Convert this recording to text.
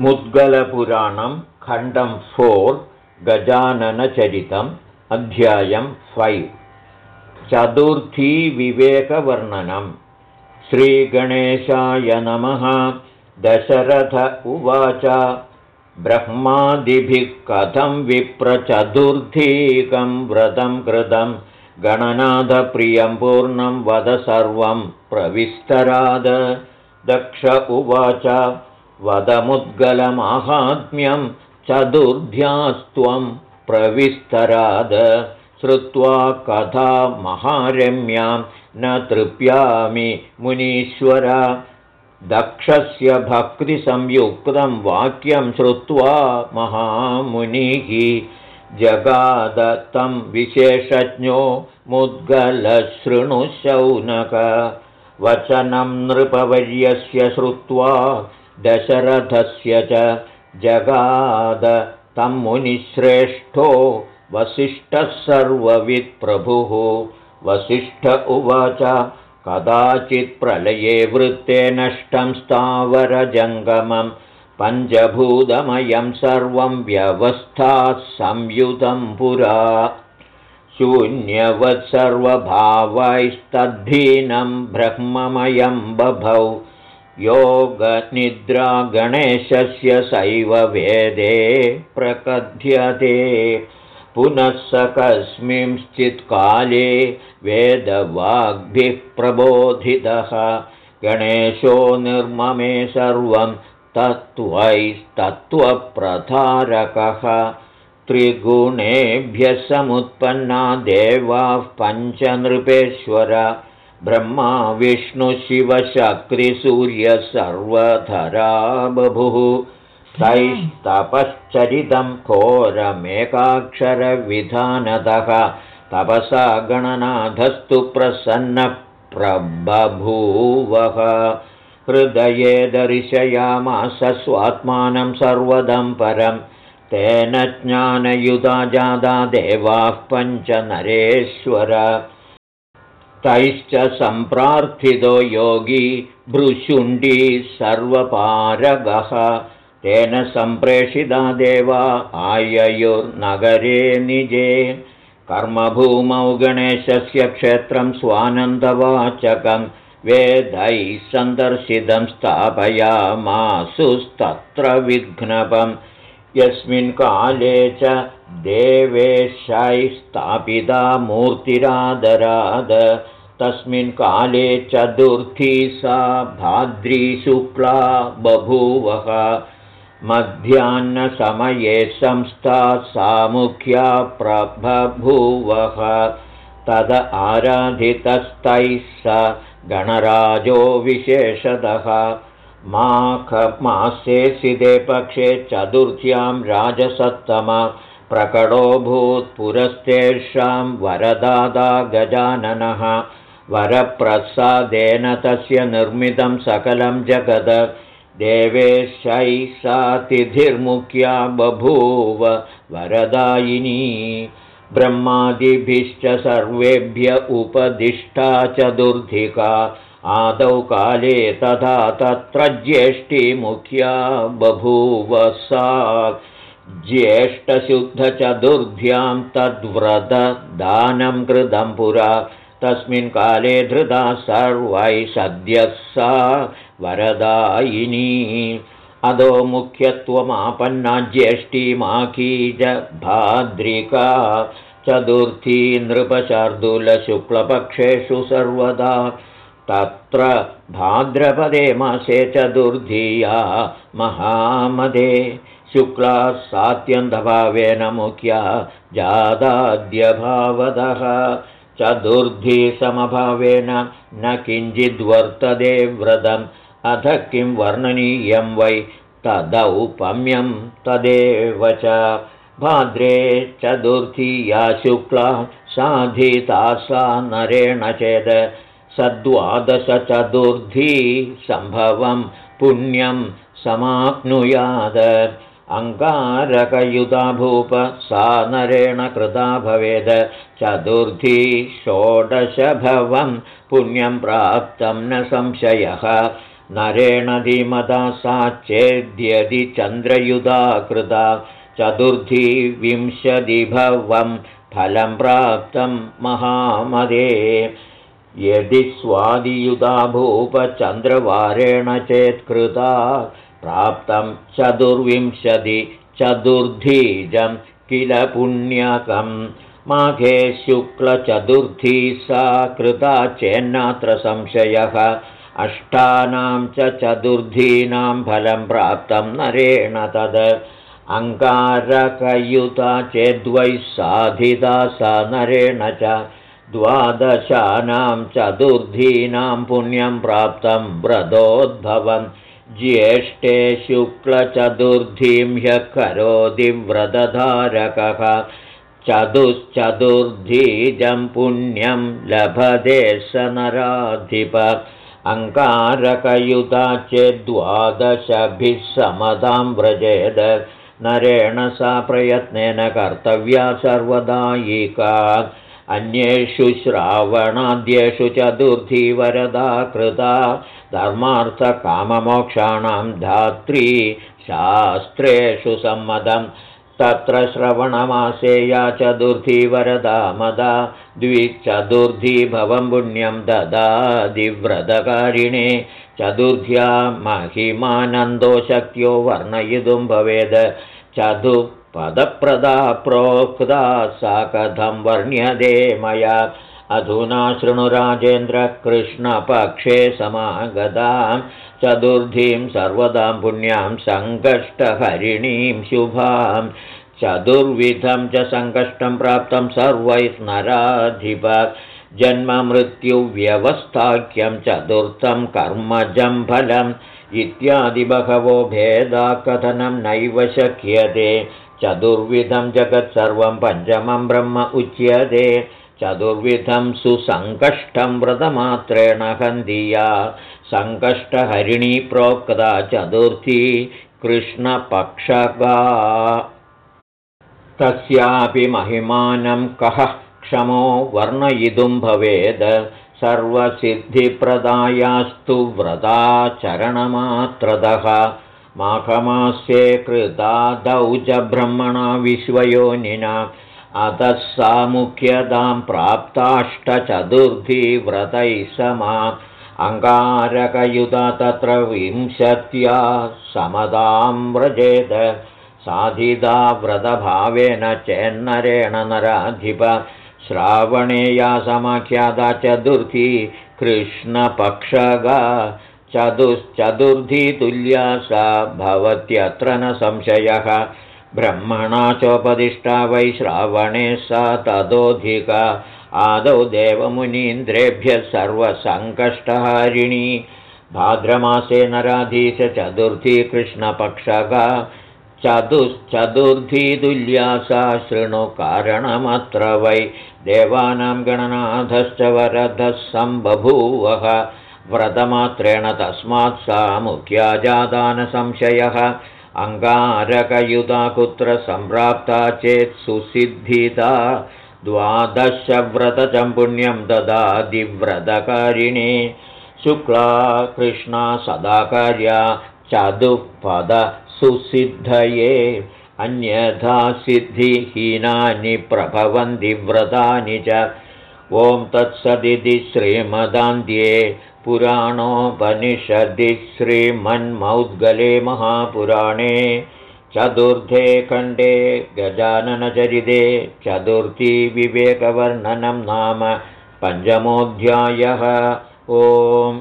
मुद्गलपुराणं खण्डं फोर् गजाननचरितम् अध्यायं फैव्। चतुर्थीविवेकवर्णनं श्रीगणेशाय नमः। दशरथ उवाच। ब्रह्मादिभिः कथं विप्रचतुर्थीकं व्रतं कृतं? गणनाथप्रियं पूर्णं वद सर्वं प्रविस्तराद। दक्ष उवाच वदमुद्गलमाहात्म्यं चतुर्ध्यास्त्वं प्रविस्तराद श्रुत्वा कथा महारम्यां न तृप्यामि मुनीश्वर। दक्षस्य भक्तिसंयुक्तं वाक्यं श्रुत्वा महामुनिः जगाद तं विशेषज्ञो मुद्गलशृणुशौनक। वचनं नृपवर्यस्य श्रुत्वा दशरथस्य च जगाद तं मुनिश्रेष्ठो वसिष्ठः सर्ववित्प्रभुः। वसिष्ठ उवाच कदाचित् प्रलये वृत्ते नष्टं स्थावरजङ्गमं पञ्चभूतमयं सर्वं व्यवस्था संयुतं पुरा। शून्यवत् सर्वभावैस्तद्धीनं ब्रह्ममयं बभौ योगनिद्रागणेशस्य सैव वेदे प्रकथ्यते। पुनः स कस्मिंश्चित्काले वेदवाग्भिः प्रबोधितः। गणेशो निर्ममे सर्वं तत्त्वैस्तत्त्वप्रधारकः। त्रिगुणेभ्यः समुत्पन्ना देवाः पञ्चनृपेश्वर ब्रह्मा विष्णुशिवशक्तिसूर्यः सर्वधरा बभुः। तैस्तपश्चरितं घोरमेकाक्षरविधानतः तपसा गणनाथस्तु प्रसन्नप्रबभूवः हृदये दर्शयामास स्वात्मानं सर्वदं परं। तेन ज्ञानयुधा जादा देवाः पञ्चनरेश्वर तैश्च सम्प्रार्थितो योगी भृशुण्डी सर्वपारगः। तेन सम्प्रेषिता देवा आययुर्नगरे निजे। कर्मभूमौ गणेशस्य क्षेत्रं स्वानन्दवाचकं वेदैः सन्दर्शितं स्थापयामासुस्तत्र विघ्नपं। यस्मिन् काले च देवेशैः स्थापिता मूर्तिरादराद तस्मिन् काले चतुर्थी सा भाद्रीशुक्ला बभूवः। मध्याह्नसमये संस्था सामुख्या प्रबभूवः तद आराधितस्तैः स गणराजो विशेषतः। माघमासे सिदे पक्षे चतुर्थ्यां राजसत्तम प्रकटोऽभूत्पुरस्तेषां वरदादा गजाननः वरप्रसादेन तस्य निर्मितं सकलं जगद। देवेशैः सा तिथिर्मुख्या बभूव वरदायिनी। ब्रह्मादिभिश्च सर्वेभ्य उपदिष्टा चतुर्धिका आदौ काले तथा तत्र ज्येष्ठिमुख्या बभूव सा। ज्येष्ठशुद्धचतुर्भ्यां तद्व्रतदानं कृतं पुरा तस्मिन् काले धृता सर्वैः सद्यः सा वरदायिनी। अधो मुख्यत्वमापन्ना ज्येष्ठीमाखी च भाद्रिका। चतुर्थी नृपशार्दूलशुक्लपक्षेषु सर्वदा। तत्र भाद्रपदे मासे चतुर्धिया महामदे। शुक्ला सात्यन्धभावेन मुख्या जादाद्यभावदः चतुर्धी समभावेन न किञ्चिद्वर्तते व्रतम्। अथ किं वर्णनीयं वै? तदौपम्यं तदेव च। भाद्रे चतुर्थी या शुक्ला साधिता सा नरेण चेद। सद्वादशचतुर्थी सम्भवं पुण्यं समाप्नुयाद अङ्गारकयुता भूप सा नरेण कृता भवेद। चतुर्थी षोडशभवं पुण्यं प्राप्तं न संशयः। नरेण धीमदा सा चेद्यदि चन्द्रयुधा कृता। चतुर्थी विंशतिभवं फलं प्राप्तं महामदे। यदि स्वादियुधा भूपचन्द्रवारेण चेत्कृता प्राप्तं चतुर्विंशति चतुर्धीजं किल पुण्यकं। माघे शुक्लचतुर्थी सा कृता चेन्नात्र संशयः। अष्टानां च चतुर्धीनां फलं प्राप्तं नरेण तद्। अङ्गारकयुता चेद्वै साधिता सा नरेण च। द्वादशानां चतुर्धीनां पुण्यं प्राप्तं व्रतोद्भवम् ज्येष्ठे शुक्लचतुर्धीं ह्यः करोति व्रतधारकः। चतुश्चतुर्धीजं पुण्यं लभते स नराधिप। अङ्कारकयुता चेद्वादशभिः समतां व्रजेद। नरेण सा प्रयत्नेन कर्तव्या सर्वदायिका अन्येषु श्रावणाद्येषु चतुर्थी वरदा कृता धर्मार्थकाममोक्षाणां धात्री शास्त्रेषु सम्मतं तत्र श्रवणमासे या चतुर्थी वरदा मदा द्विचतुर्थी भवं पुण्यं ददादिव्रतकारिणे चतुर्थ्या महिमानन्दो शक्यो वर्णयितुं भवेद् चतुःपदप्रदा प्रोक्ता सा कथं वर्ण्यते मया? अधुना शृणुराजेन्द्रकृष्णपक्षे समागतां चतुर्धीं सर्वदां पुण्यां सङ्कष्टहरिणीं शुभां। चतुर्विधं च सङ्कष्टं प्राप्तं सर्वैः नराधिप जन्ममृत्युव्यवस्थाख्यं चतुर्थं कर्मजं फलम्। इत्यादि बहवो भेदाकथनं नैव शक्यते चतुर्विधं जगत् सर्वं पञ्चमं ब्रह्म उच्यते चतुर्विधं सुसङ्कष्टं व्रतमात्रेण हन्दिया सङ्कष्टहरिणी प्रोक्ता चतुर्थी कृष्णपक्षगा। तस्यापि महिमानं कः क्षमो वर्णयितुं भवेद् सर्वसिद्धिप्रदायास्तु व्रताचरणमात्रतः माघमास्ये कृता दौज ब्रह्मणा विश्वयोनिना। अतः सा मुख्यतां प्राप्ताष्टचतुर्थी व्रतैः समा। अङ्गारकयुता तत्र विंशत्या समदां व्रजेत साधिता व्रतभावेन चेन्नरेण नराधिप। श्रावणे या समाख्याता चतुर्थी कृष्णपक्षगा चतुश्चतुर्थी तुल्या सा भवत्यत्र न संशयः। ब्रह्मणा चोपदिष्टा वै श्रावणे सा ततोऽधिका आदौ देवमुनीन्द्रेभ्यः सर्वसङ्कष्टहारिणी। भाद्रमासे नराधीश चतुर्थी कृष्णपक्षगा। तुल्या सा शृणु कारणमत्र वै। देवानां गणनाथश्च वरदः सम्बभूवः व्रतमात्रेण तस्मात् सा मुख्या जादानसंशयः अङ्गारकयुता कुत्र सम्प्राप्ता चेत् सुसिद्धिता। द्वादशव्रतचं पुण्यं ददादिव्रतकारिणे शुक्ला कृष्णा सदाकार्या चतुःपदसुसिद्धये अन्यथा सिद्धिहीनानि प्रभवन्ति व्रतानि च। ॐ तत्सदिति श्रीमदान्ध्ये पुराणोपनिषदि श्रीमन्मौद्गले महापुराणे चतुर्थे खण्डे गजाननचरिते चतुर्थी विवेकवर्णनं नाम पञ्चमोऽध्यायः। ओम्